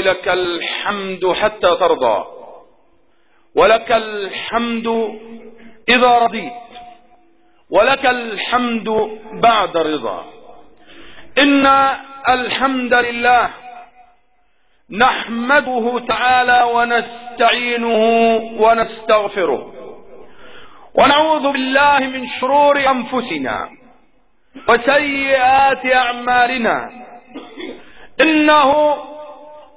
لك الحمد حتى ترضى. ولك الحمد إذا رضيت. ولك الحمد بعد رضا. إن الحمد لله نحمده تعالى ونستعينه ونستغفره. ونعوذ بالله من شرور أنفسنا وسيئات أعمالنا. إنه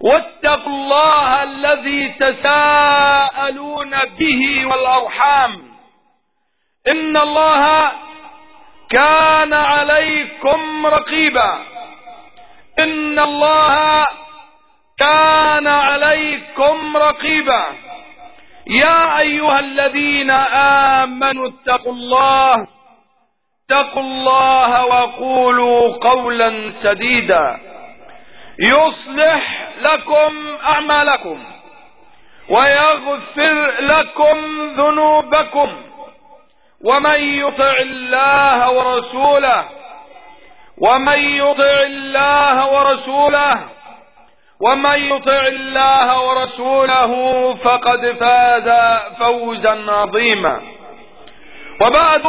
واتقوا الله الذي تساءلون به والأرحام. إن الله كان عليكم رقيبا. إن الله كان عليكم رقيبا. يا أيها الذين آمنوا اتقوا الله اتقوا الله وقولوا قولا سديدا. يصلح لكم أعمالكم ويغفر لكم ذنوبكم ومن يطع الله ورسوله ومن يطع الله ورسوله ومن يطع الله ورسوله فقد فاز فوزا عظيما وبعد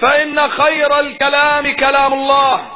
فإن خير الكلام كلام الله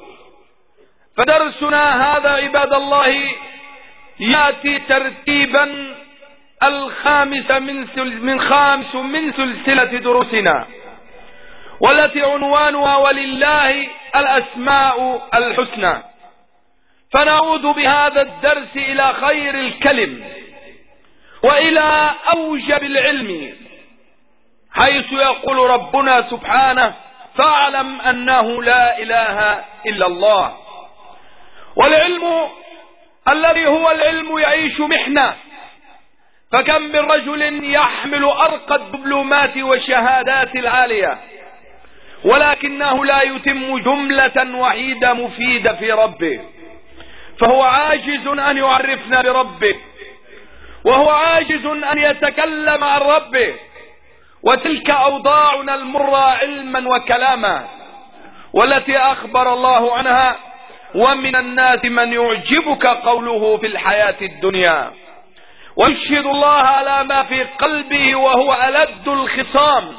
فدرسنا هذا عباد الله يأتي ترتيبا الخامس من من خامس من سلسلة دروسنا والتي عنوانها ولله الأسماء الحسنى. فنعود بهذا الدرس إلى خير الكلم وإلى أوجب العلم حيث يقول ربنا سبحانه فاعلم أنه لا إله إلا الله. والعلم الذي هو العلم يعيش محنة. فكم من رجل يحمل أرقى الدبلومات والشهادات العالية ولكنه لا يتم جملة وحيدة مفيدة في ربه. فهو عاجز أن يعرفنا بربه وهو عاجز أن يتكلم عن ربه. وتلك أوضاعنا المرة علما وكلاما والتي أخبر الله عنها ومن الناس من يعجبك قوله في الحياة الدنيا. ويشهد الله على ما في قلبه وهو ألد الخصام.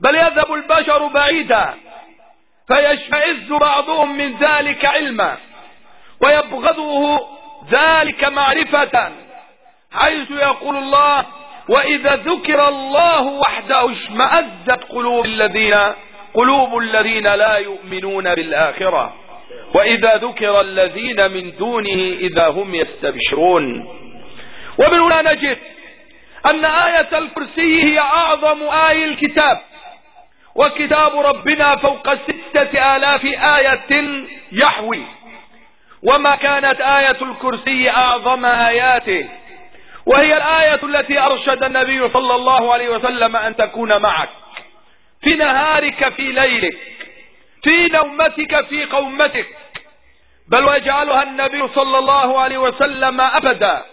بل يذهب البشر بعيدا. فيشمئز بعضهم من ذلك علما. ويبغضه ذلك معرفة. حيث يقول الله وإذا ذكر الله وحده اشمأزت قلوب الذين قلوب الذين لا يؤمنون بالآخرة. وإذا ذكر الذين من دونه إذا هم يستبشرون. ومن هنا نجد أن آية الكرسي هي أعظم آي الكتاب. وكتاب ربنا فوق ستة آلاف آية يحوي. وما كانت آية الكرسي أعظم آياته. وهي الآية التي أرشد النبي صلى الله عليه وسلم أن تكون معك. في نهارك في ليلك. في نومتك في قومتك. بل ويجعلها النبي صلى الله عليه وسلم أبدا.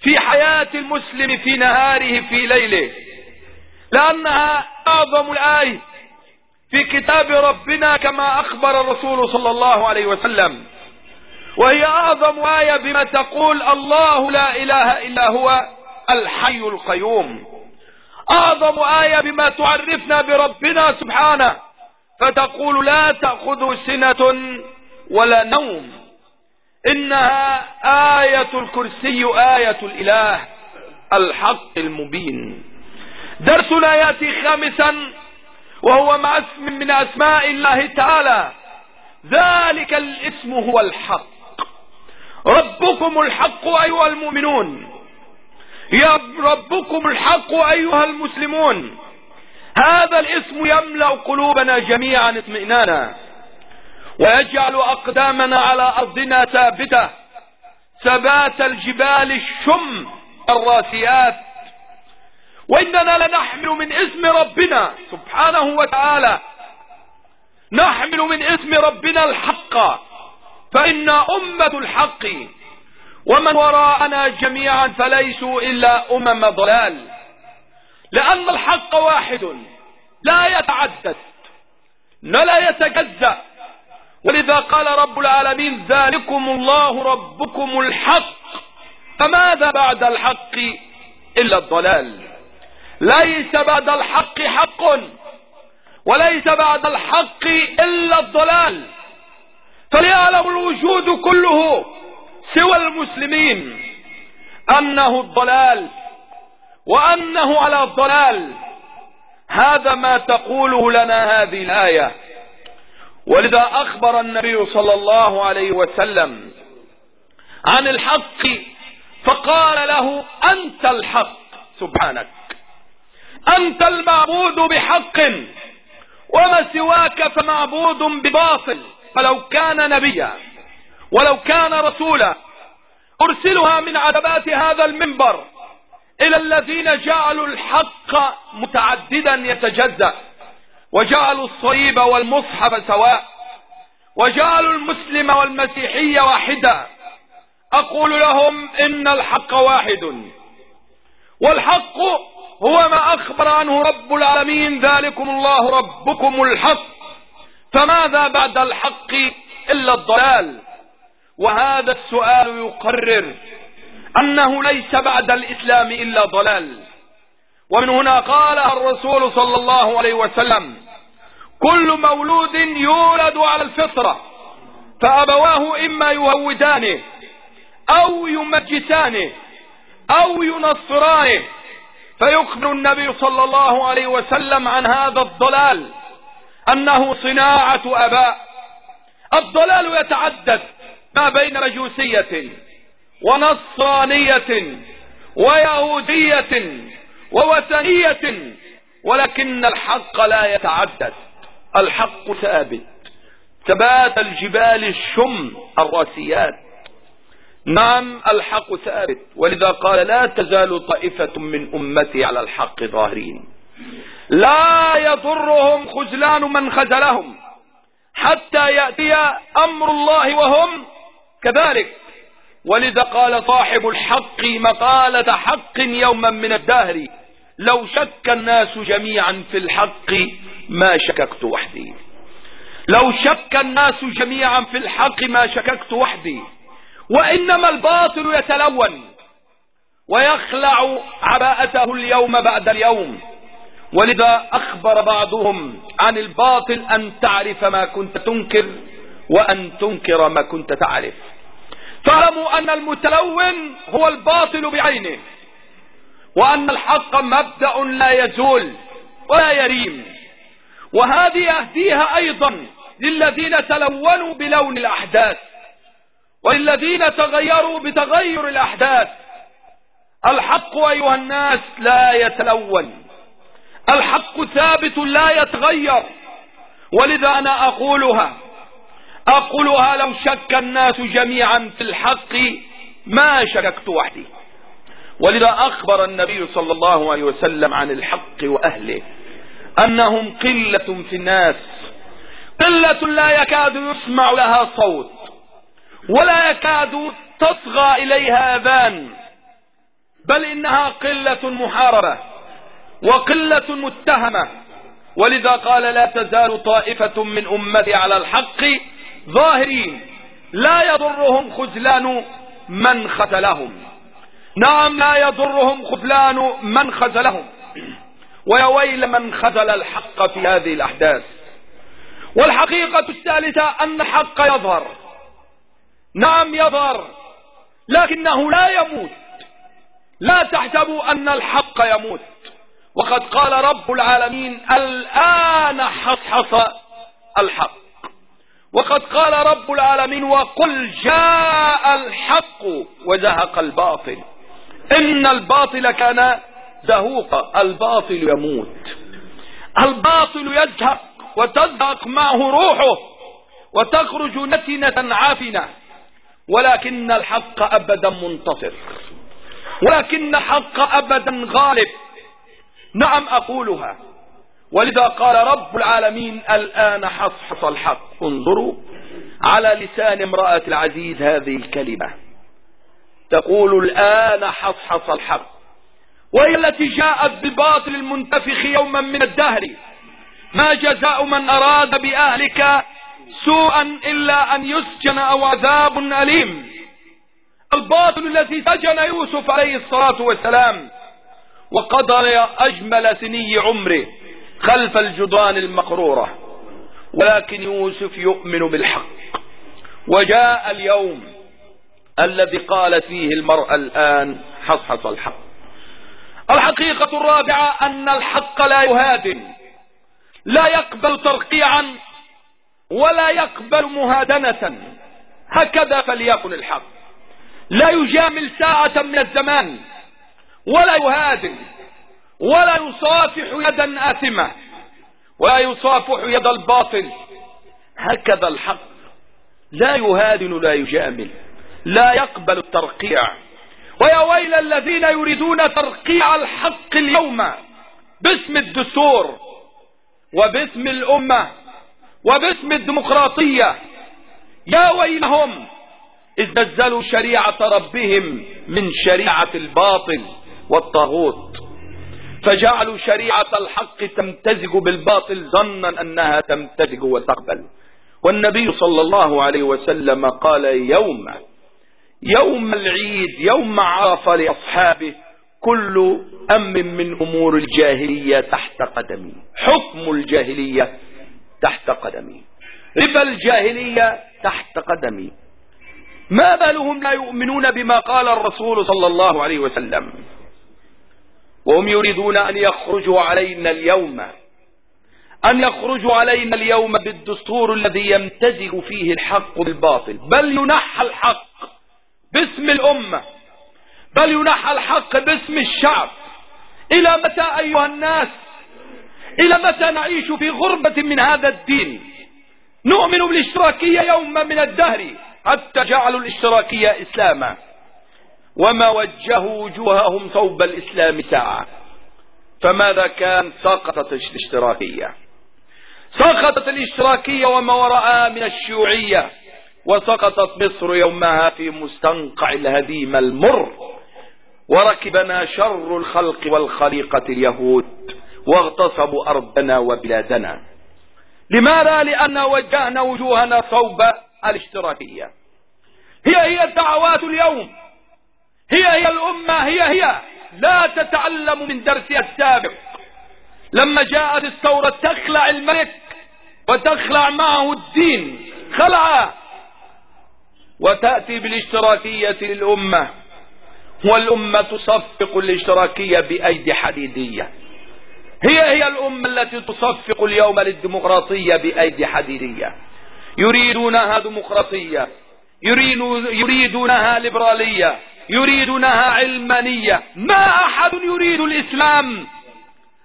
في حياة المسلم في نهاره في ليله. لأنها أعظم الآية في كتاب ربنا كما أخبر الرسول صلى الله عليه وسلم. وهي أعظم آية بما تقول الله لا إله إلا هو الحي القيوم. أعظم آية بما تعرفنا بربنا سبحانه. فتقول لا تأخذ سنة ولا نوم. إنها آية الكرسي آية الإله الحق المبين. درسنا يأتي خامسا وهو مع اسم من أسماء الله تعالى. ذلك الاسم هو الحق. ربكم الحق أيها المؤمنون. يا ربكم الحق أيها المسلمون. هذا الاسم يملأ قلوبنا جميعا اطمئنانا ويجعل أقدامنا على أرضنا ثابتة. ثبات الجبال الشم الراسيات. وإننا لنحمل من اسم ربنا سبحانه وتعالى. نحمل من اسم ربنا الحق. فإن أمة الحق ومن وراءنا جميعا فليسوا إلا أمم ضلال. لأن الحق واحد لا يتعدد ولا يتجزأ. ولذا قال رب العالمين ذلكم الله ربكم الحق. فماذا بعد الحق إلا الضلال؟ ليس بعد الحق حق وليس بعد الحق إلا الضلال. فليعلم الوجود كله سوى المسلمين أنه الضلال. وأنه على الضلال. هذا ما تقوله لنا هذه الآية. ولذا أخبر النبي صلى الله عليه وسلم عن الحق فقال له أنت الحق سبحانك. أنت المعبود بحق وما سواك فمعبود بباطل. فلو كان نبيا ولو كان رسولا أرسلها من عتبات هذا المنبر. إلى الذين جعلوا الحق متعددا يتجزأ وجعلوا الصليب والمصحف سواء وجعلوا المسلم والمسيحية واحدا. أقول لهم إن الحق واحد والحق هو ما أخبر عنه رب العالمين ذلكم الله ربكم الحق. فماذا بعد الحق إلا الضلال؟ وهذا السؤال يقرر أنه ليس بعد الإسلام إلا ضلال. ومن هنا قال الرسول صلى الله عليه وسلم كل مولود يولد على الفطرة فأبواه إما يهودانه أو يمجسانه أو ينصرانه. فيخبر النبي صلى الله عليه وسلم عن هذا الضلال أنه صناعة أباء. الضلال يتعدد ما بين مجوسية. ونصرانية ويهودية ووثنية ولكن الحق لا يتعدد. الحق ثابت. ثبات الجبال الشم الراسيات. نعم الحق ثابت. ولذا قال لا تزال طائفة من أمتي على الحق ظاهرين. لا يضرهم خذلان من خذلهم حتى يأتي أمر الله وهم كذلك. ولذا قال صاحب الحق مقالة حق يوما من الدهر. لو شك الناس جميعا في الحق ما شككت وحدي. لو شك الناس جميعا في الحق ما شككت وحدي. وإنما الباطل يتلون ويخلع عباءته اليوم بعد اليوم. ولذا أخبر بعضهم عن الباطل أن تعرف ما كنت تنكر وأن تنكر ما كنت تعرف. فاعلموا أن المتلون هو الباطل بعينه وأن الحق مبدأ لا يزول ولا يريم. وهذه أهديها أيضا للذين تلونوا بلون الأحداث وللذين تغيروا بتغير الأحداث. الحق أيها الناس لا يتلون الحق ثابت لا يتغير. ولذا أنا أقولها أقولها لو شك الناس جميعا في الحق ما شككت وحدي. ولذا أخبر النبي صلى الله عليه وسلم عن الحق وأهله أنهم قلة في الناس. قلة لا يكاد يسمع لها صوت ولا يكاد تصغى إليها أذان بل إنها قلة محاربة وقلة متهمة. ولذا قال لا تزال طائفة من أمتي على الحق ظاهرين. لا يضرهم خذلان من خذلهم. نعم لا يضرهم خذلان من خذلهم. ويا ويل من خذل الحق في هذه الأحداث. والحقيقة الثالثة أن الحق يظهر. نعم يظهر. لكنه لا يموت. لا تحسبوا أن الحق يموت. وقد قال رب العالمين الآن حصحص الحق. وقد قال رب العالمين وقل جاء الحق وزهق الباطل. إن الباطل كان زهوقا الباطل يموت. الباطل يزهق وتزهق معه روحه وتخرج نتنة عافنة. ولكن الحق أبدا منتصر. ولكن الحق أبدا غالب. نعم أقولها. ولذا قال رب العالمين الآن حصحص الحق. انظروا على لسان امرأة العزيز هذه الكلمة. تقول الآن حصحص الحق. وهي التي جاءت بالباطل المنتفخ يوما من الدهر. ما جزاء من أراد بأهلك سوءا إلا أن يسجن أو عذاب أليم. الباطل الذي سجن يوسف عليه الصلاة والسلام وقضى أجمل سني عمره. خلف الجدران المقرورة ولكن يوسف يؤمن بالحق. وجاء اليوم الذي قالت فيه المرأة الآن حصحص الحق. الحقيقة الرابعة أن الحق لا يهادن لا يقبل ترقيعا ولا يقبل مهادنة. هكذا فليكن الحق. لا يجامل ساعة من الزمان ولا يهادن. ولا يصافح يدا آثمة ولا يصافح يد الباطل. هكذا الحق. لا يهادن لا يجامل. لا يقبل الترقيع. ويا ويل الذين يريدون ترقيع الحق اليوم باسم الدستور وباسم الأمة وباسم الديمقراطية يا ويلهم إذ نزلوا شريعة ربهم من شريعة الباطل والطاغوت. فجعلوا شريعة الحق تمتزج بالباطل ظنا أنها تمتزج وتقبل. والنبي صلى الله عليه وسلم قال يوم يوم العيد يوم عرف لأصحابه كل أم من أمور الجاهلية تحت قدمي. حكم الجاهلية تحت قدمي. ربا الجاهلية تحت قدمي. ما بالهم لا يؤمنون بما قال الرسول صلى الله عليه وسلم. وهم يريدون أن يخرجوا علينا اليوم. أن يخرجوا علينا اليوم بالدستور الذي يمتزج فيه الحق بالباطل. بل ينحى الحق باسم الأمة. بل ينحى الحق باسم الشعب. إلى متى أيها الناس؟ إلى متى نعيش في غربة من هذا الدين؟ نؤمن بالاشتراكية يوما من الدهر حتى جعلوا الاشتراكية إسلاما. وما وجهوا وجوههم ثوب الإسلام ساعة. فماذا كان؟ سقطت الاشتراكية. سقطت الاشتراكية وما وراءها من الشيوعية. وسقطت مصر يومها في مستنقع الهديم المر. وركبنا شر الخلق والخليقة اليهود. واغتصبوا أرضنا وبلادنا. لماذا؟ لأن وجهنا وجوهنا صوب الاشتراكية. هي هي الدعوات اليوم. هي هي الأمة هي هي. لا تتعلم من درسها السابق. لما جاءت الثورة تخلع الملك وتخلع معه الدين. خلع. وتأتي بالاشتراكية للأمة. والأمة تصفق الاشتراكية بأيدي حديدية. هي هي الأمة التي تصفق اليوم للديمقراطية بأيدي حديدية. يريدونها ديمقراطية. يريدونها ليبرالية. يريدونها علمانية ما أحد يريد الإسلام.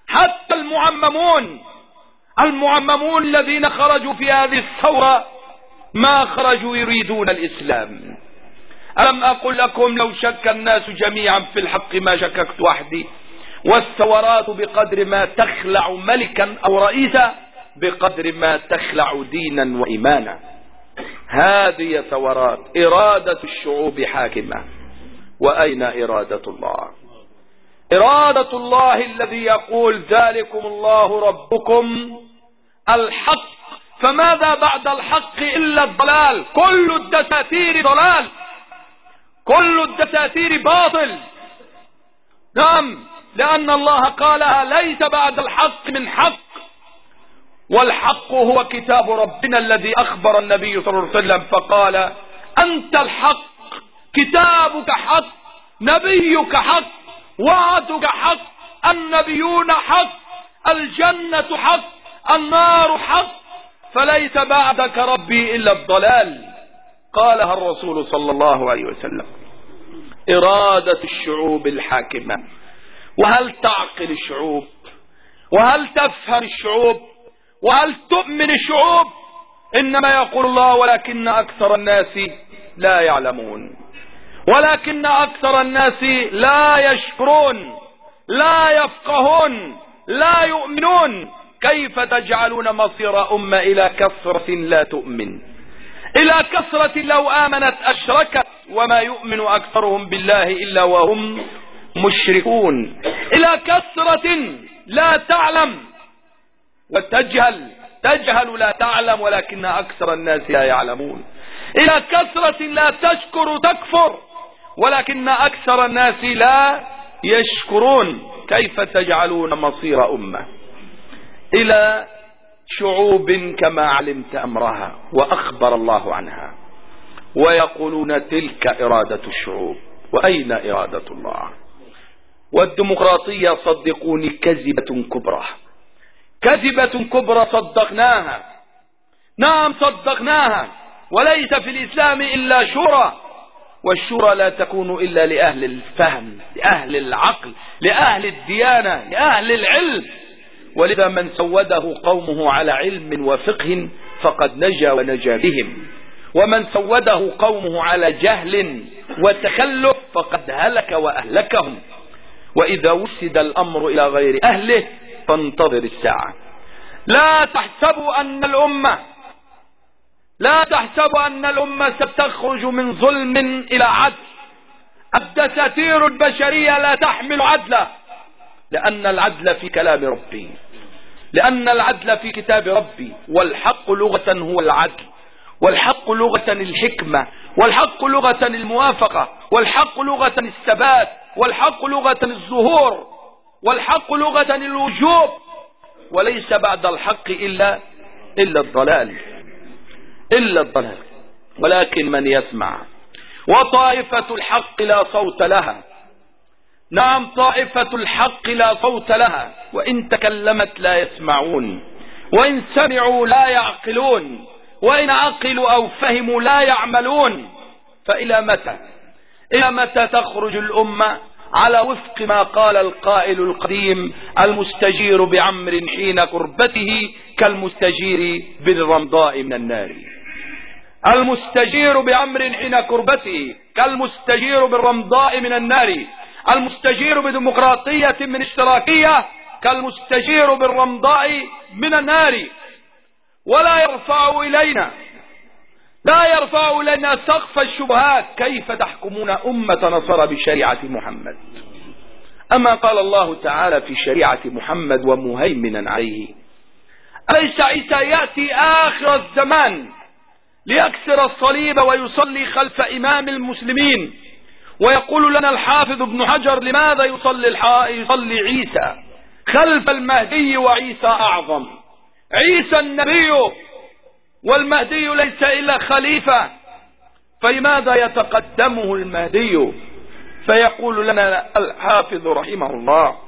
حتى المعممون. المعممون الذين خرجوا في هذه الثورة ما خرجوا يريدون الإسلام. ألم أقل لكم لو شك الناس جميعا في الحق ما شككت وحدي. والثورات بقدر ما تخلع ملكا أو رئيسا بقدر ما تخلع دينا وإيمانا. هذه ثورات إرادة الشعوب حاكمة. وأين إرادة الله؟ إرادة الله الذي يقول ذلكم الله ربكم الحق. فماذا بعد الحق إلا الضلال؟ كل الدساتير ضلال. كل الدساتير باطل. نعم لأن الله قالها ليس بعد الحق من حق. والحق هو كتاب ربنا الذي أخبر النبي صلى الله عليه وسلم فقال أنت الحق. كتابك حق نبيك حق وعدك حق النبيون حق الجنة حق النار حق. فليس بعدك ربي إلا الضلال. قالها الرسول صلى الله عليه وسلم. إرادة الشعوب الحاكمة. وهل تعقل الشعوب؟ وهل تفهم الشعوب؟ وهل تؤمن الشعوب؟ إنما يقول الله ولكن أكثر الناس لا يعلمون. ولكن أكثر الناس لا يشكرون لا يفقهون لا يؤمنون. كيف تجعلون مصير أمة إلى كثرة لا تؤمن؟ إلى كثرة لو آمنت أشركت وما يؤمن أكثرهم بالله إلا وهم مشركون. إلى كثرة لا تعلم. وتجهل تجهل لا تعلم ولكن أكثر الناس لا يعلمون. إلى كثرة لا تشكر تكفر. ولكن أكثر الناس لا يشكرون كيف تجعلون مصير أمة. إلى شعوب كما علمت أمرها وأخبر الله عنها. ويقولون تلك إرادة الشعوب. وأين إرادة الله؟ والديمقراطية صدقوني كذبة كبرى. كذبة كبرى صدقناها. نعم صدقناها. وليس في الإسلام إلا شورى. والشورى لا تكون إلا لأهل الفهم لأهل العقل لأهل الديانة لأهل العلم. ولذا من سوده قومه على علم وفقه فقد نجا ونجا بهم. ومن سوده قومه على جهل وتخلف فقد هلك وأهلكهم. وإذا وسد الأمر إلى غير أهله فانتظر الساعة. لا تحسبوا أن الأمة لا تحسبوا أن الأمة ستخرج من ظلم إلى عدل. الدساتير البشرية لا تحمل عدلا لأن العدل في كلام ربي. لأن العدل في كتاب ربي. والحق لغة هو العدل. والحق لغة الحكمة. والحق لغة الموافقة. والحق لغة الثبات. والحق لغة الظهور. والحق لغة الوجوب. وليس بعد الحق إلا إلا الضلال. إلا الضلال. ولكن من يسمع. وطائفة الحق لا صوت لها. نعم طائفة الحق لا صوت لها. وإن تكلمت لا يسمعون. وإن سمعوا لا يعقلون. وإن عقلوا أو فهموا لا يعملون. فإلى متى؟ إلى متى تخرج الأمة على وفق ما قال القائل القديم المستجير بعمر حين كربته كالمستجير بالرمضاء من النار؟ المستجير بعمر حين كربته كالمستجير بالرمضاء من النار المستجير بديمقراطية من اشتراكية كالمستجير بالرمضاء من النار. ولا يرفع إلينا لا يرفع إلينا سقف الشبهات كيف تحكمون أمة نصر بشريعة محمد؟ أما قال الله تعالى في شريعة محمد ومهيمنا عليه أليس عيسى يأتي آخر الزمان؟ ليكسر الصليب ويصلي خلف إمام المسلمين. ويقول لنا الحافظ ابن حجر لماذا يصلي, يصلي عيسى؟ خلف المهدي وعيسى أعظم. عيسى النبي والمهدي ليس إلا خليفة. فلماذا يتقدمه المهدي؟ فيقول لنا الحافظ رحمه الله.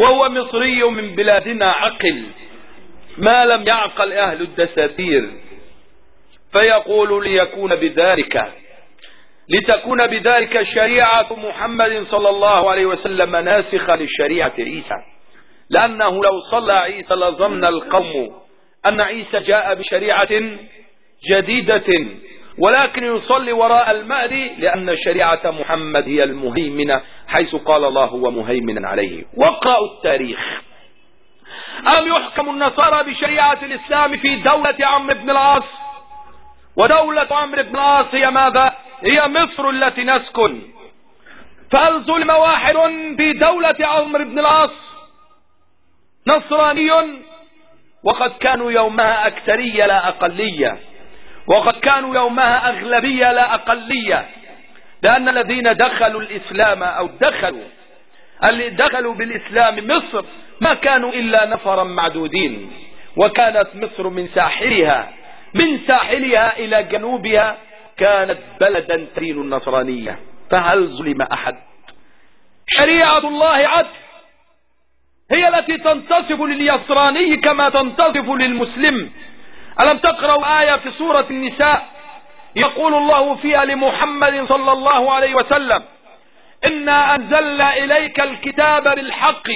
وهو مصري من بلادنا عقل. ما لم يعقل أهل الدساتير فيقول ليكون بذلك لتكون بذلك شريعة محمد صلى الله عليه وسلم ناسخة لشريعة عيسى. لأنه لو صلى عيسى لظن القوم أن عيسى جاء بشريعة جديدة ولكن يصلي وراء المهدي لأن شريعة محمد هي المهيمنة حيث قال الله ومهيمنا عليه. وقرأوا التاريخ. أم يحكم النصارى بشريعة الإسلام في دولة عمرو بن العاص؟ ودولة عمرو بن العاص هي ماذا؟ هي مصر التي نسكن. فهل ظلم واحد في دولة عمر بن العاص؟ نصراني؟ وقد كانوا يومها أكثرية لا أقلية. وقد كانوا يومها أغلبية لا أقلية. لأن الذين دخلوا الإسلام أو دخلوا اللي دخلوا بالإسلام مصر ما كانوا إلا نفرا معدودين. وكانت مصر من ساحلها من ساحلها إلى جنوبها كانت بلدا تدين النصرانية. فهل ظلم أحد؟ شريعة الله عدل. هي التي تنتصف لليسراني كما تنتصف للمسلم. ألم تقرأوا آية في سورة النساء؟ يقول الله فيها لمحمد صلى الله عليه وسلم إنا أنزلنا إليك الكتاب بالحق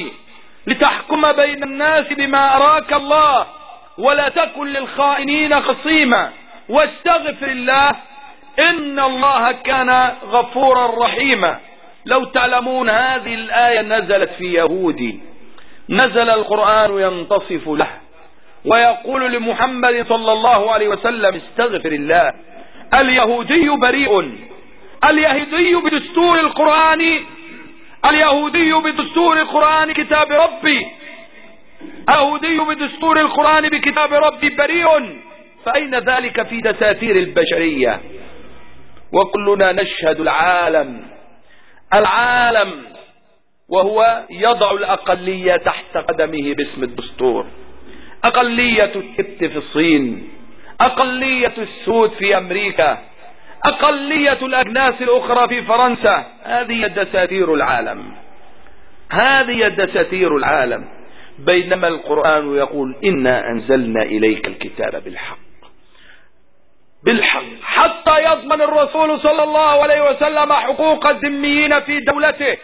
لتحكم بين الناس بما أراك الله ولا تكن للخائنين خصيما واستغفر الله إن الله كان غفورا رحيما. لو تعلمون هذه الآية نزلت في يهودي نزل القرآن ينتصف له ويقول لمحمد صلى الله عليه وسلم استغفر الله اليهودي بريء. اليهودي بدستور القرآن اليهودي بدستور القرآن كتاب ربي. اليهودي بدستور القرآن بكتاب ربي بريء. فأين ذلك في دساتير البشرية؟ وكلنا نشهد العالم. العالم وهو يضع الأقلية تحت قدمه باسم الدستور. أقلية الكبت في الصين. أقلية السود في أمريكا. أقلية الأجناس الأخرى في فرنسا. هذه دساتير العالم. هذه دساتير العالم. بينما القرآن يقول إنا أنزلنا إليك الكتاب بالحق. بالحق. حتى يضمن الرسول صلى الله عليه وسلم حقوق الذميين في دولته.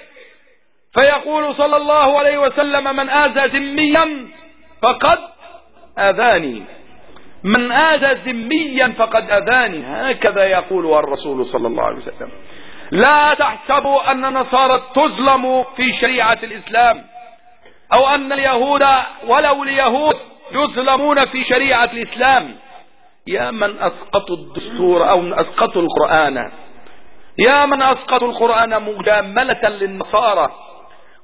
فيقول صلى الله عليه وسلم من آذى ذميا فقد آذاني. من آذى ذميا فقد أذاني. هكذا يقول الرسول صلى الله عليه وسلم. لا تحسبوا أن نصارى تظلم في شريعة الإسلام أو أن اليهود ولو اليهود يظلمون في شريعة الإسلام. يا من أسقطوا الدستور أو أسقطوا القرآن. يا من أسقطوا القرآن مجاملة للنصارى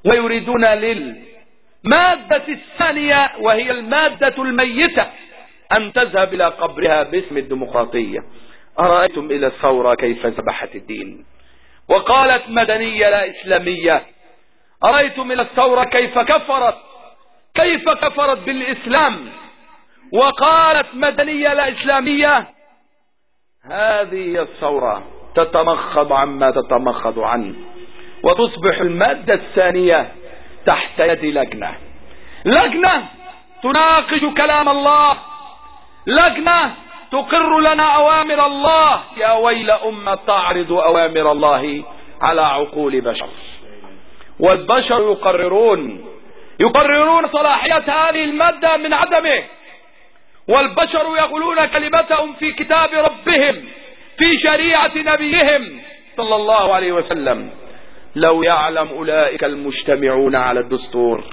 ويريدون للمادة الثانية وهي المادة الميتة. أن تذهب إلى قبرها باسم الديمقراطية. أرأيتم إلى الثورة كيف ذبحت الدين؟ وقالت مدنية لا إسلامية. أرأيتم إلى الثورة كيف كفرت؟ كيف كفرت بالإسلام؟ وقالت مدنية لا إسلامية هذه الثورة. تتمخض عما تتمخض عنه. وتصبح المادة الثانية تحت يد لجنة. لجنة تناقش كلام الله. لجنة تقر لنا أوامر الله. يا ويل أمة تعرض أوامر الله على عقول بشر. والبشر يقررون. يقررون صلاحية هذه المادة من عدمه. والبشر يقولون كلمتهم في كتاب ربهم في شريعة نبيهم صلى الله عليه وسلم. لو يعلم أولئك المجتمعون على الدستور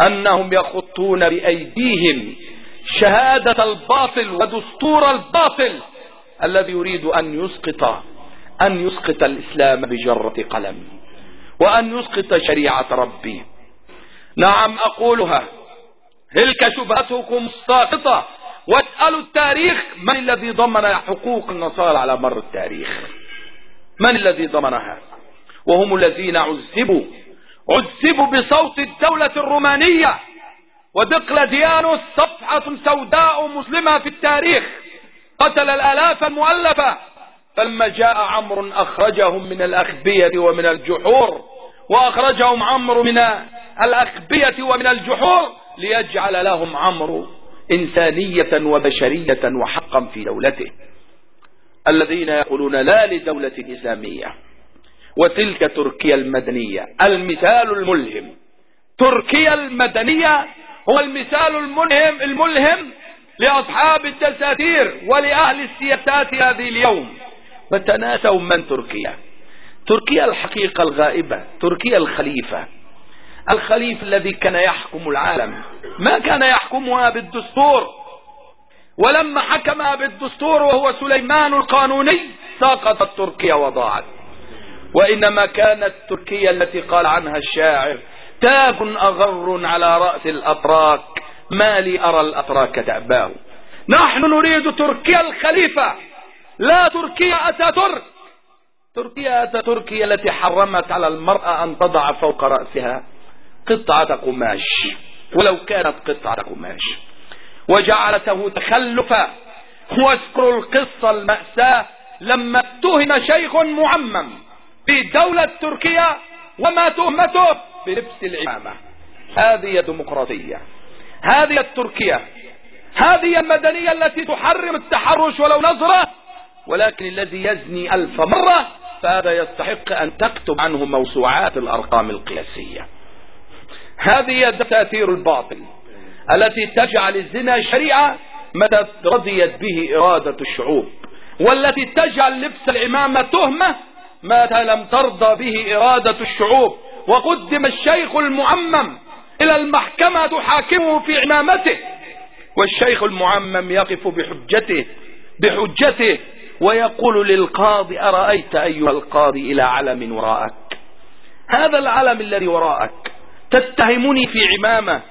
أنهم يخطون بأيديهم شهادة الباطل ودستور الباطل الذي يريد أن يسقط أن يسقط الإسلام بجرة قلم وأن يسقط شريعة ربي. نعم أقولها. تلك شبهتكم الساقطة؟ واسألوا التاريخ. من الذي ضمن حقوق النصارى على مر التاريخ؟ من الذي ضمنها؟ وهم الذين عذبوا عذبوا بصوت الدولة الرومانية. ودقلديانوس صفحة سوداء مسلمة في التاريخ. قتل الآلاف المؤلفة. فلما جاء عمرو أخرجهم من الأخبية ومن الجحور. وأخرجهم عمرو من الأخبية ومن الجحور ليجعل لهم عمرو إنسانية وبشرية وحقا في دولته. الذين يقولون لا لدولة إسلامية. وتلك تركيا المدنية. المثال الملهم. تركيا المدنية هو المثال الملهم الملهم لأصحاب الدساتير ولأهل السياسات هذه اليوم. فتناسوا من تركيا. تركيا الحقيقة الغائبة تركيا الخليفة. الخليفة الذي كان يحكم العالم. ما كان يحكمها بالدستور. ولما حكمها بالدستور وهو سليمان القانوني سقطت تركيا وضاعت. وإنما كانت تركيا التي قال عنها الشاعر تاج أغر على رأس الأتراك. ما لي أرى الأتراك تأباه نحن نريد تركيا الخليفة. لا تركيا أتاترك. تركيا أتاتركيا التي حرمت على المرأة أن تضع فوق رأسها قطعة قماش. ولو كانت قطعة قماش. وجعلته تخلفا واذكر القصة المأساة لما اتهم شيخ معمم في دولة تركيا وما تهمته. بلبس العمامة. هذه الديمقراطية. هذه التركية. هذه المدنية التي تحرم التحرش ولو نظرة. ولكن الذي يزني ألف مرة فهذا يستحق أن تكتب عنه موسوعات الأرقام القياسية. هذه الدساتير الباطل التي تجعل الزنا شريعة متى رضيت به إرادة الشعوب والتي تجعل لبس العمامة تهمة متى لم ترضى به إرادة الشعوب. وقدم الشيخ المعمم إلى المحكمة تحاكمه في عمامته والشيخ المعمم يقف بحجته بحجته ويقول للقاضي أرأيت أيها القاضي إلى علم وراءك؟ هذا العلم الذي وراءك تتهمني في عمامة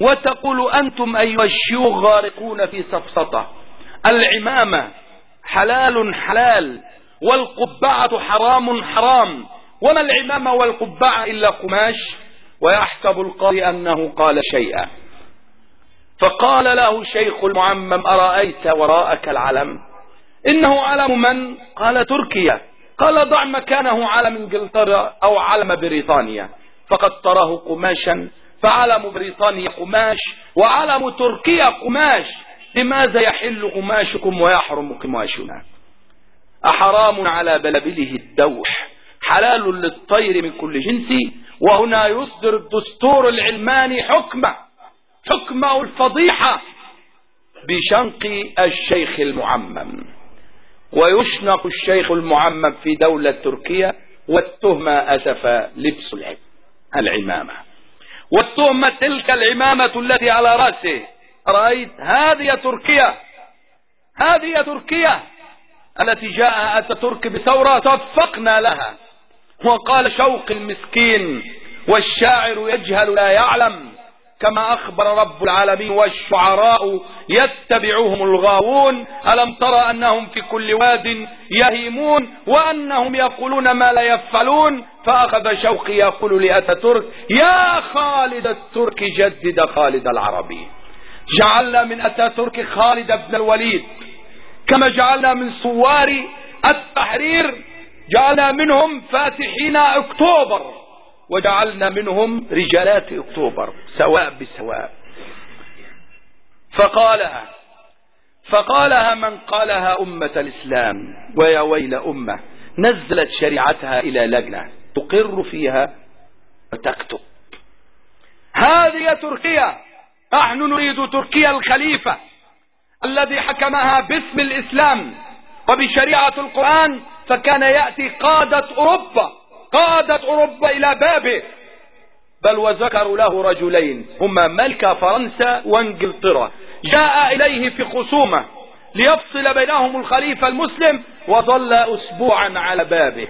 وتقول أنتم أيها الشيوخ غارقون في سفسطة العمامة حلال حلال والقبعة حرام حرام. وما العمامة والقبعة إلا قماش ويحسب القاضي أنه قال شيئا. فقال له الشيخ المعمم أرأيت وراءك العلم؟ إنه علم من؟ قال تركيا. قال ضع مكانه علم إنجلترا أو علم بريطانيا. فقد تراه قماشا فعلم بريطانيا قماش وعلم تركيا قماش. لماذا يحل قماشكم ويحرم قماشنا؟ أحرام على بلبله الدوح. حلال للطير من كل جنس. وهنا يصدر الدستور العلماني حكمة حكمة الفضيحة بشنق الشيخ المعمم. ويشنق الشيخ المعمم في دولة تركيا والتهمة أسف لبس العمامة. والتهمة تلك العمامة التي على رأسه. رأيت هذه تركيا هذه تركيا التي جاء أتترك بثورة صفقنا لها. وقال شوق المسكين والشاعر يجهل لا يعلم كما أخبر رب العالمين والشعراء يتبعهم الغاوون ألم ترى أنهم في كل واد يهيمون وأنهم يقولون ما لا يفعلون فأخذ شوقي يقول لأتترك يا خالد الترك جدد خالد العربي جعلنا من أتاترك خالد بن الوليد كما جعلنا من صوار التحرير جعلنا منهم فاتحين أكتوبر وجعلنا منهم رجالات أكتوبر سواء بسواء. فقالها فقالها من قالها أمة الإسلام ويا ويل أمة نزلت شريعتها إلى لجنة تقر فيها وتكتب. هذه تركيا نحن نريد تركيا الخليفة الذي حكمها باسم الإسلام وبشريعة القرآن فكان يأتي قادة أوروبا قادة أوروبا إلى بابه. بل وذكروا له رجلين هما ملك فرنسا وإنجلترا. جاء إليه في خصومة ليفصل بينهم الخليفة المسلم وظل أسبوعا على بابه.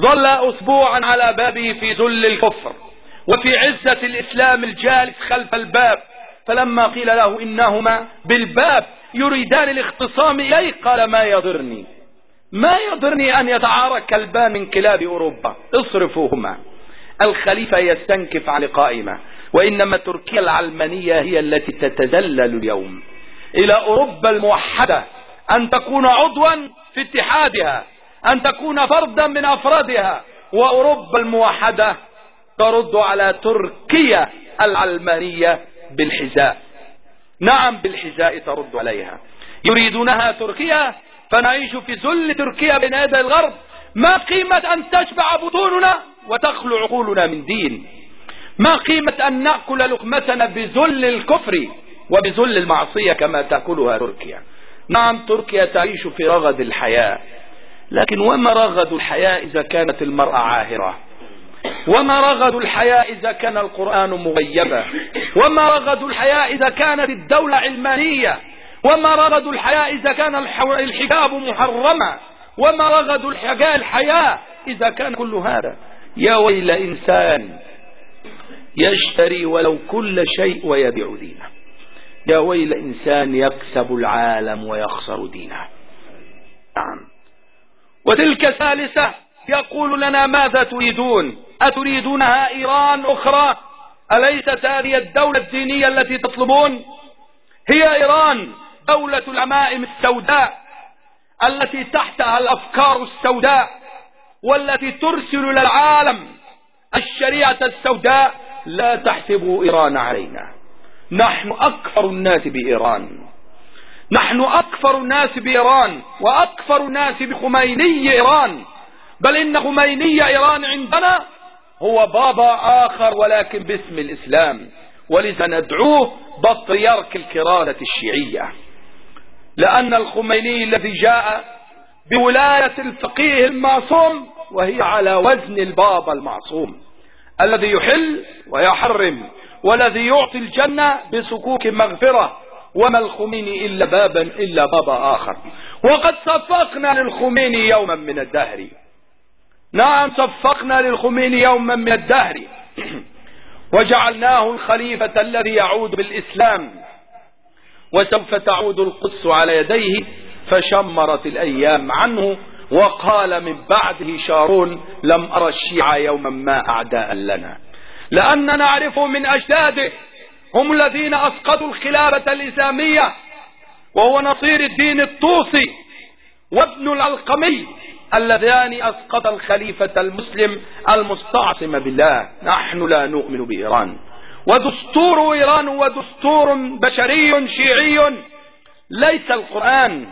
ظل أسبوعا على بابه في ذل الكفر وفي عزة الإسلام الجالس خلف الباب. فلما قيل له إنهما بالباب يريدان الاختصام إليه قال ما يضرني. ما يضرني أن يتعارك كلبان من كلاب أوروبا. اصرفوهما. الخليفة يستنكف على قائمة وإنما تركيا العلمانية هي التي تتذلل اليوم. إلى أوروبا الموحدة أن تكون عضوا في اتحادها أن تكون فردا من أفرادها. وأوروبا الموحدة ترد على تركيا العلمانية بالحذاء. نعم بالحذاء ترد عليها. يريدونها تركيا فنعيش في ذل تركيا بين يدي الغرب. ما قيمة أن تشبع بطوننا وتخلو عقولنا من دين. ما قيمة أن نأكل لقمتنا بذل الكفر وبذل المعصية كما تأكلها تركيا. نعم تركيا تعيش في رغد الحياة. لكن وما رغد الحياة إذا كانت المرأة عاهرة؟ وما رغد الحياة إذا كان القرآن مغيبا؟ وما رغد الحياة إذا كانت الدولة علمانية؟ وما رغد الحياة إذا كان الحجاب محرما. وما رغد الحياة إذا كان كل هذا. يا ويل إنسان يشتري ولو كل شيء ويبيع دينه. يا ويل إنسان يكسب العالم ويخسر دينه. نعم. وتلك ثالثة يقول لنا ماذا تريدون؟ أتريدونها إيران أخرى؟ أليست هذه الدولة الدينية التي تطلبون؟ هي إيران. دولة العمائم السوداء التي تحتها الأفكار السوداء والتي ترسل للعالم الشريعة السوداء لا تحسبوا إيران علينا. نحن أكثر الناس بإيران. نحن أكثر الناس بإيران وأكثر الناس بخميني إيران. بل إن خميني إيران عندنا هو بابا آخر ولكن باسم الإسلام. ولذا ندعوه بطريرك الكرالة الشيعية. لأن الخميني الذي جاء بولاية الفقيه المعصوم وهي على وزن البابا المعصوم الذي يحل ويحرم والذي يعطي الجنة بسكوك مغفرة وما الخميني إلا بابا إلا بابا آخر. وقد صفقنا للخميني يوما من الدهر. نعم صفقنا للخميني يوما من الدهر. وجعلناه الخليفة الذي يعود بالإسلام. وسوف تعود القدس على يديه فشمرت الأيام عنه وقال من بعده شارون لم أرى الشيعة يوما ما أعداء لنا. لأن نعرفه من أجداده هم الذين أسقطوا الخلافة الإسلامية وهو نصير الدين الطوسي وابن الألقمي اللذان أسقط الخليفة المسلم المستعصم بالله. نحن لا نؤمن بإيران. ودستور إيران هو دستور بشري شيعي. ليس القرآن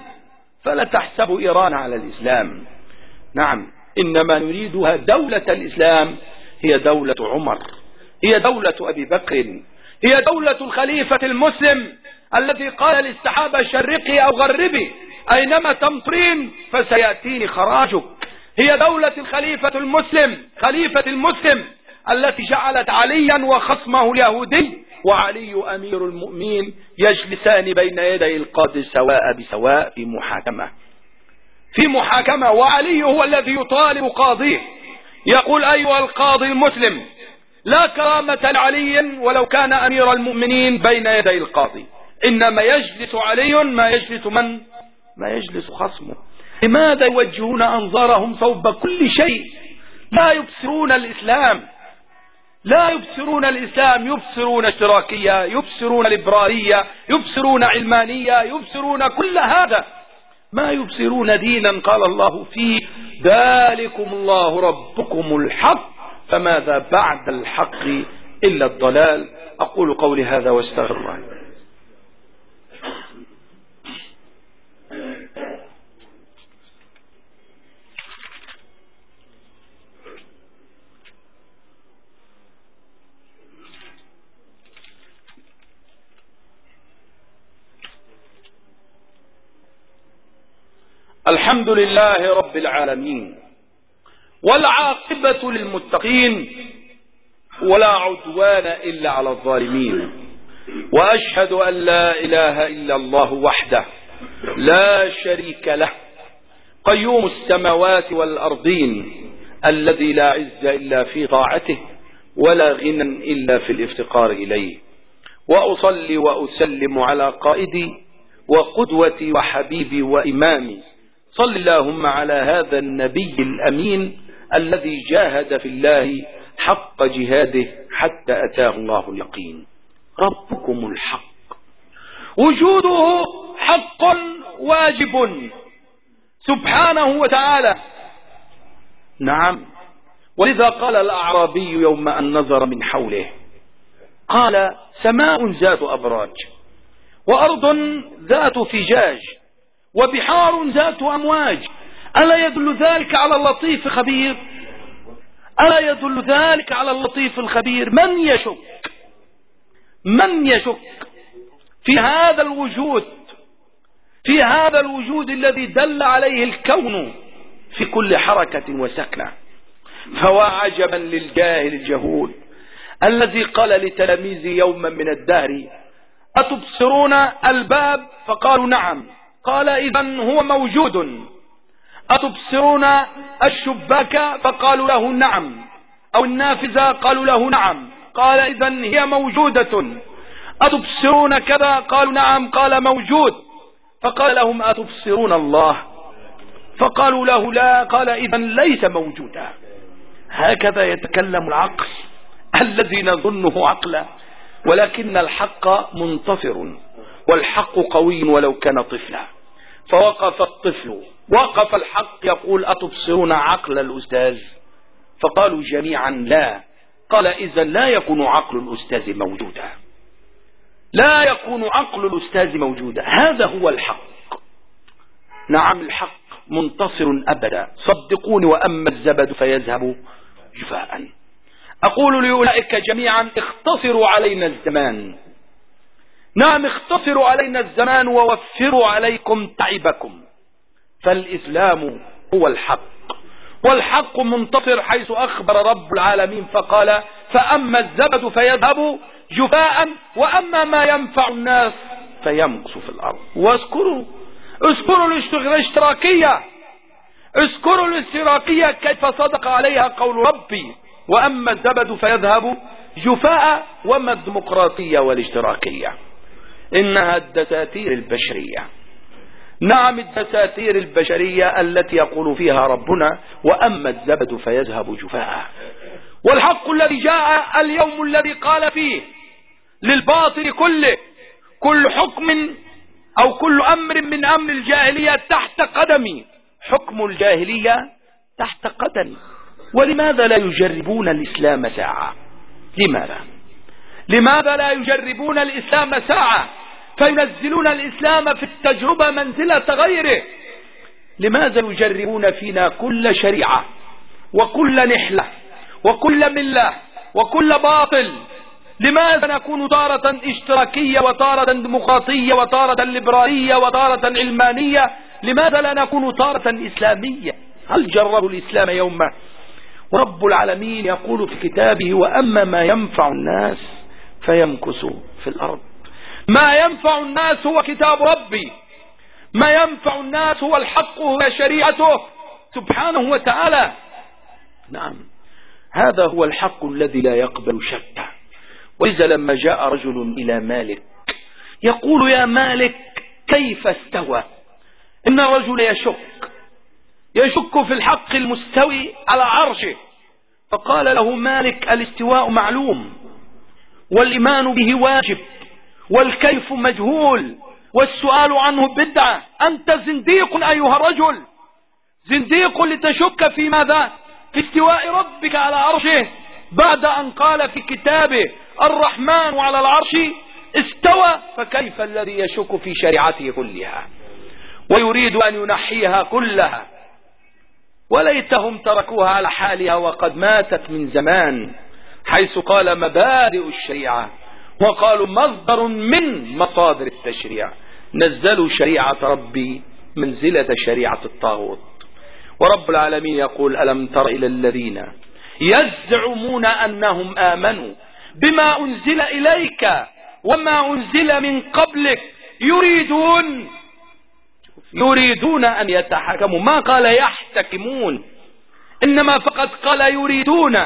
فلا تحسب إيران على الإسلام. نعم إنما نريدها دولة الإسلام. هي دولة عمر هي دولة أبي بكر هي دولة الخليفة المسلم الذي قال للسحابة شرقي أو غربي أينما تمطرين فسيأتيني خراجك. هي دولة الخليفة المسلم خليفة المسلم. التي جعلت عليا وخصمه اليهودي وعلي أمير المؤمنين يجلسان بين يدي القاضي سواء بسواء في محاكمة. في محاكمة وعلي هو الذي يطالب قاضيه. يقول أيها القاضي المسلم لا كرامة لعلي ولو كان أمير المؤمنين بين يدي القاضي. إنما يجلس علي ما يجلس من؟ ما يجلس خصمه. لماذا يوجهون أنظارهم صوب كل شيء؟ لا يبصرون الإسلام. لا يبصرون الإسلام يبصرون اشتراكية يبصرون ليبرالية يبصرون علمانية يبصرون كل هذا. ما يبصرون دينا قال الله فيه ذلكم الله ربكم الحق فماذا بعد الحق إلا الضلال؟ أقول قولي هذا واستغفر الله. الحمد لله رب العالمين والعاقبة للمتقين ولا عدوان إلا على الظالمين وأشهد أن لا إله إلا الله وحده لا شريك له قيوم السماوات والأرضين الذي لا عز إلا في طاعته ولا غنى إلا في الافتقار إليه وأصلي وأسلم على قائدي وقدوتي وحبيبي وإمامي صل اللهم على هذا النبي الأمين الذي جاهد في الله حق جهاده حتى أتاه الله اليقين. ربكم الحق. وجوده حق واجب. سبحانه وتعالى. نعم. ولذا قال الأعرابي يوم أن نظر من حوله. قال سماء ذات أبراج وأرض ذات فجاج. وبحار ذات أمواج. ألا يدل ذلك على اللطيف خبير؟ ألا يدل ذلك على اللطيف الخبير؟ من يشك؟ من يشك في هذا الوجود؟ في هذا الوجود الذي دل عليه الكون في كل حركة وسكنة فوا عجبا للجاهل الجهول الذي قال لتلاميذه يوما من الدهر أتبصرون الباب؟ فقالوا نعم. قال إذا هو موجود. أتبصرون الشباك؟ فقالوا له نعم. أو النافذة؟ قالوا له نعم. قال إذا هي موجودة. أتبصرون كذا؟ قالوا نعم. قال موجود. فقال لهم أتبصرون الله؟ فقالوا له لا. قال إذا ليس موجودا. هكذا يتكلم العقل الذي نظنه عقلا. ولكن الحق منتصر والحق قوي ولو كان طفلا. فوقف الطفل. وقف الحق يقول أتبصرون عقل الأستاذ؟ فقالوا جميعا لا. قال إذا لا يكون عقل الأستاذ موجودا. لا يكون عقل الأستاذ موجودا. هذا هو الحق. نعم الحق منتصر أبدا. صدقوني وأما الزبد فيذهب جفاء. أقول لأولئك جميعا اختصروا علينا الزمان. نعم اختصروا علينا الزمان ووفروا عليكم تعبكم. فالإسلام هو الحق والحق منتصر حيث أخبر رب العالمين فقال فأما الزبد فيذهب جفاء وأما ما ينفع الناس فيمكث في الأرض. واذكروا اذكروا الاشتراكية اذكروا الاشتراكية كيف صدق عليها قول ربي وأما الزبد فيذهب جفاء وما الديمقراطية والاشتراكية. إنها الدساتير البشرية. نعم الدساتير البشرية التي يقول فيها ربنا وأما الزبد فيذهب جفاء والحق الذي جاء اليوم الذي قال فيه للباطل كله كل حكم أو كل أمر من أمر الجاهلية تحت قدمي. حكم الجاهلية تحت قدمي. ولماذا لا يجربون الإسلام ساعة؟ لماذا؟ لماذا لا يجربون الإسلام ساعة؟ فينزلون الإسلام في التجربة منزلة غيره. لماذا يجربون فينا كل شريعة وكل نحلة وكل ملة وكل باطل؟ لماذا نكون تارة اشتراكية وتارة ديمقراطية وتارة ليبرالية وتارة علمانية؟ لماذا لا نكون تارة إسلامية؟ هل جربوا الإسلام يوما ورب العالمين يقول في كتابه وأما ما ينفع الناس فيمكث في الأرض. ما ينفع الناس هو كتاب ربي. ما ينفع الناس هو الحق هو شريعته. سبحانه وتعالى. نعم. هذا هو الحق الذي لا يقبل شكا. وإذا لما جاء رجل إلى مالك يقول يا مالك كيف استوى؟ إن الرجل يشك. يشك في الحق المستوي على عرشه. فقال له مالك الاستواء معلوم والإيمان به واجب. والكيف مجهول والسؤال عنه بدعة. أنت زنديق أيها الرجل. زنديق لتشك في ماذا؟ في استواء ربك على عرشه. بعد أن قال في كتابه الرحمن على العرش استوى فكيف الذي يشك في شريعته كلها؟ ويريد أن ينحيها كلها. وليتهم تركوها على حالها وقد ماتت من زمان حيث قال مبادئ الشريعة. وقالوا مصدر من مصادر التشريع. نزلوا شريعة ربي منزلة شريعة الطاغوت. ورب العالمين يقول ألم تر إلى الذين يزعمون أنهم آمنوا بما أنزل إليك وما أنزل من قبلك يريدون يريدون أن يتحكموا. ما قال يحتكمون؟ إنما فقط قال يريدون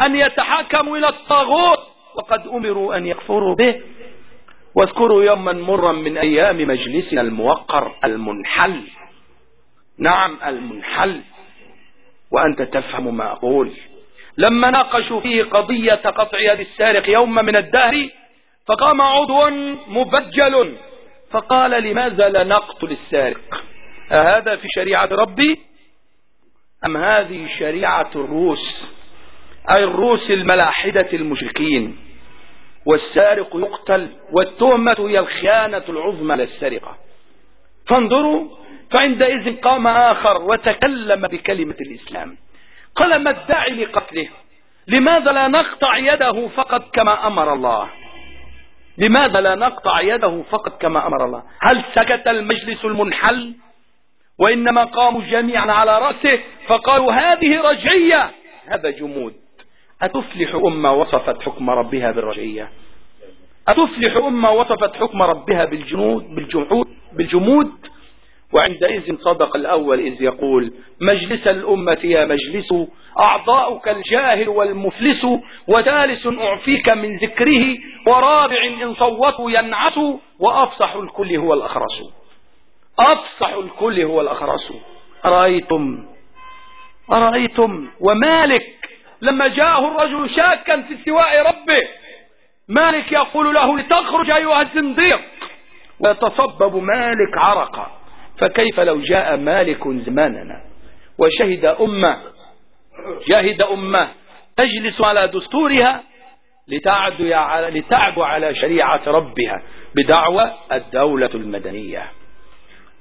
أن يتحكموا إلى الطاغوت. وقد أمروا أن يكفروا به. واذكروا يوما مرا من أيام مجلسنا الموقر المنحل. نعم المنحل. وأنت تفهم ما أقول. لما ناقشوا فيه قضية قطع يد السارق يوما من الدهر فقام عضو مبجل. فقال لماذا لا نقتل السارق؟ أهذا في شريعة ربي أم هذه شريعة الروس؟ أي الروس الملاحدة المشركين؟ والسارق يقتل والتهمة هي الخيانة العظمى للسرقة فانظروا فعندئذ قام آخر وتكلم بكلمة الإسلام. قال ما الداعي لقتله. لماذا لا نقطع يده فقط كما أمر الله؟ لماذا لا نقطع يده فقط كما أمر الله؟ هل سكت المجلس المنحل؟ وإنما قاموا جميعا على رأسه فقالوا هذه رجعية. هذا جمود. أتفلح أمة وصفت حكم ربها بالرجعية؟ أتفلح أمة وصفت حكم ربها بالجنود بالجمود بالجمود؟ وعندئذ صدق الأول إذ يقول مجلس الأمة يا مجلس أعضاؤك الجاهل والمفلس وثالث أعفيك من ذكره ورابع إن صوتوا ينعس وأفصح الكل هو الأخرس. أفصح الكل هو الأخرس. أرأيتم؟ أرأيتم؟ ومالك؟ لما جاءه الرجل شاكا في استواء ربه مالك يقول له لتخرج أيها الزنديق. ويتصبب مالك عرقا فكيف لو جاء مالك زماننا؟ وشهد أمة شهد أمة تجلس على دستورها لتعدو على, لتعدو على شريعة ربها بدعوى الدولة المدنية.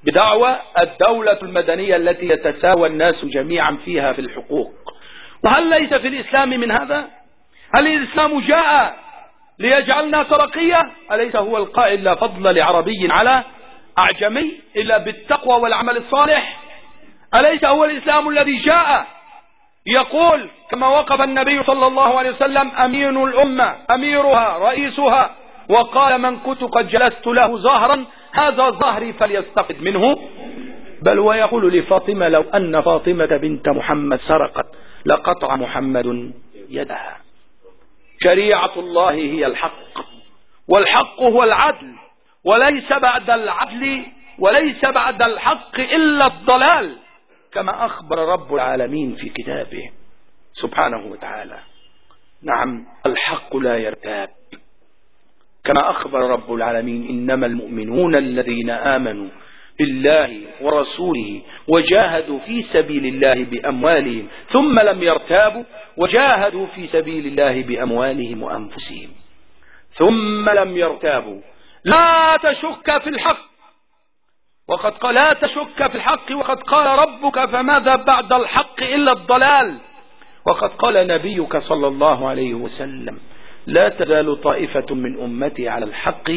بدعوى الدولة المدنية التي يتساوى الناس جميعا فيها في الحقوق. وهل ليس في الإسلام من هذا؟ هل الإسلام جاء ليجعلنا ترقية؟ أليس هو القائل لا فضل لعربي على أعجمي إلا بالتقوى والعمل الصالح؟ أليس هو الإسلام الذي جاء يقول كما وقف النبي صلى الله عليه وسلم أمين الأمة أميرها رئيسها وقال من كنت قد جلست له ظهرا هذا ظهري فليستقد منه. بل ويقول لفاطمة لو أن فاطمة بنت محمد سرقت. لقطع محمد يدها شريعة الله هي الحق والحق هو العدل وليس بعد العدل وليس بعد الحق إلا الضلال كما أخبر رب العالمين في كتابه سبحانه وتعالى. نعم الحق لا يرتاب. كما أخبر رب العالمين إنما المؤمنون الذين آمنوا بالله ورسوله وجاهدوا في سبيل الله بأموالهم ثم لم يرتابوا وجاهدوا في سبيل الله بأموالهم وأنفسهم. ثم لم يرتابوا. لا تشك في الحق. وقد قال لا تشك في الحق وقد قال ربك فماذا بعد الحق إلا الضلال. وقد قال نبيك صلى الله عليه وسلم لا تزال طائفة من أمتي على الحق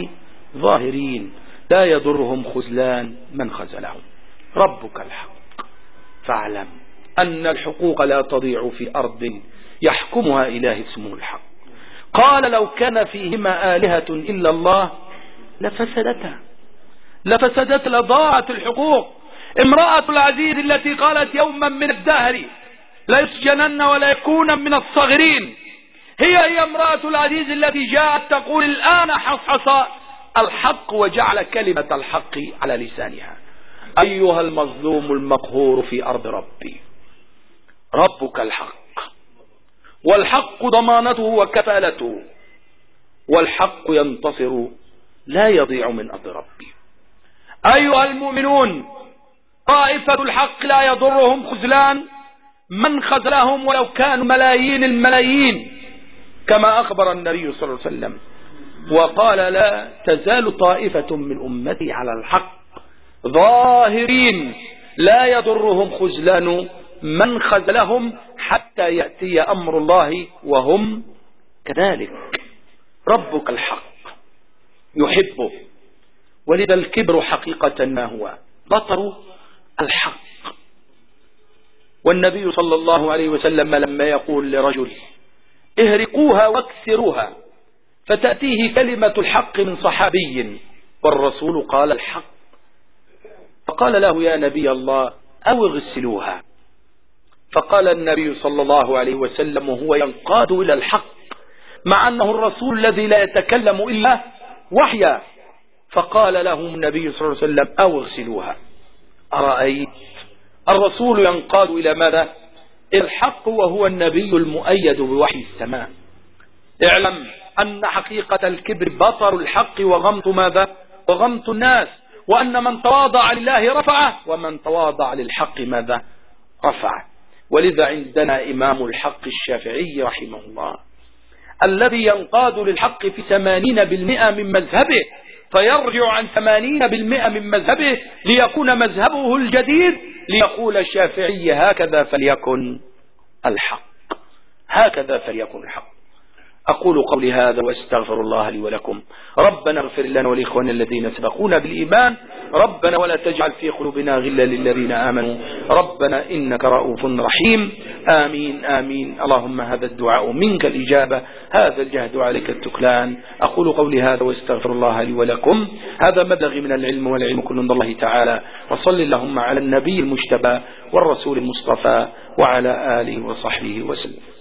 ظاهرين. لا يضرهم خذلان من خزلهم ربك الحق. فاعلم أن الحقوق لا تضيع في أرض يحكمها إله اسمه الحق. قال لو كان فيهما آلهة إلا الله لفسدتا. لفسدت لضاعت الحقوق. امرأة العزيز التي قالت يوما من الدهر لا يسجنن ولا يكون من الصغرين. هي هي امرأة العزيز التي جاءت تقول الآن حصحص الحق وجعل كلمة الحق على لسانها. أيها المظلوم المقهور في أرض ربي ربك الحق. والحق ضمانته وكفالته. والحق ينتصر لا يضيع من أرض ربي. أيها المؤمنون طائفة الحق لا يضرهم خذلان من خذلهم ولو كانوا ملايين الملايين كما أخبر النبي صلى الله عليه وسلم. وقال لا تزال طائفة من أمتي على الحق ظاهرين لا يضرهم خذلان من خذلهم حتى يأتي أمر الله وهم كذلك. ربك الحق يحبه ولذا الكبر حقيقة ما هو؟ بطر الحق. والنبي صلى الله عليه وسلم لما يقول لرجل اهرقوها واكسروها فتأتيه كلمة الحق من صحابي. والرسول قال الحق. فقال له يا نبي الله أو اغسلوها. فقال النبي صلى الله عليه وسلم وهو ينقاد إلى الحق مع أنه الرسول الذي لا يتكلم إلا وحيا. فقال لهم النبي صلى الله عليه وسلم أو اغسلوها. أرأيت؟ الرسول ينقاد إلى ماذا؟ الحق وهو النبي المؤيد بوحي السماء. اعلم أن حقيقة الكبر بطر الحق وغمط ماذا؟ وغمط الناس. وأن من تواضع لله رفعه ومن تواضع للحق ماذا؟ رفعه. ولذا عندنا إمام الحق الشافعي رحمه الله. الذي ينقاد للحق في ثمانين بالمئة من مذهبه فيرجع عن ثمانين بالمئة من مذهبه ليكون مذهبه الجديد ليقول الشافعي هكذا فليكن الحق. هكذا فليكن الحق. أقول قولي هذا واستغفر الله لي ولكم. ربنا اغفر لنا ولإخواننا الذين سبقونا بالإيمان. ربنا ولا تجعل في قلوبنا غلا للذين آمنوا. ربنا إنك رؤوف رحيم. آمين آمين. اللهم هذا الدعاء منك الإجابة. هذا الجهد عليك التكلان. أقول قولي هذا واستغفر الله لي ولكم. هذا مبلغ من العلم والعلم كل من الله تعالى. وصل اللهم على النبي المجتبى والرسول المصطفى وعلى آله وصحبه وسلم.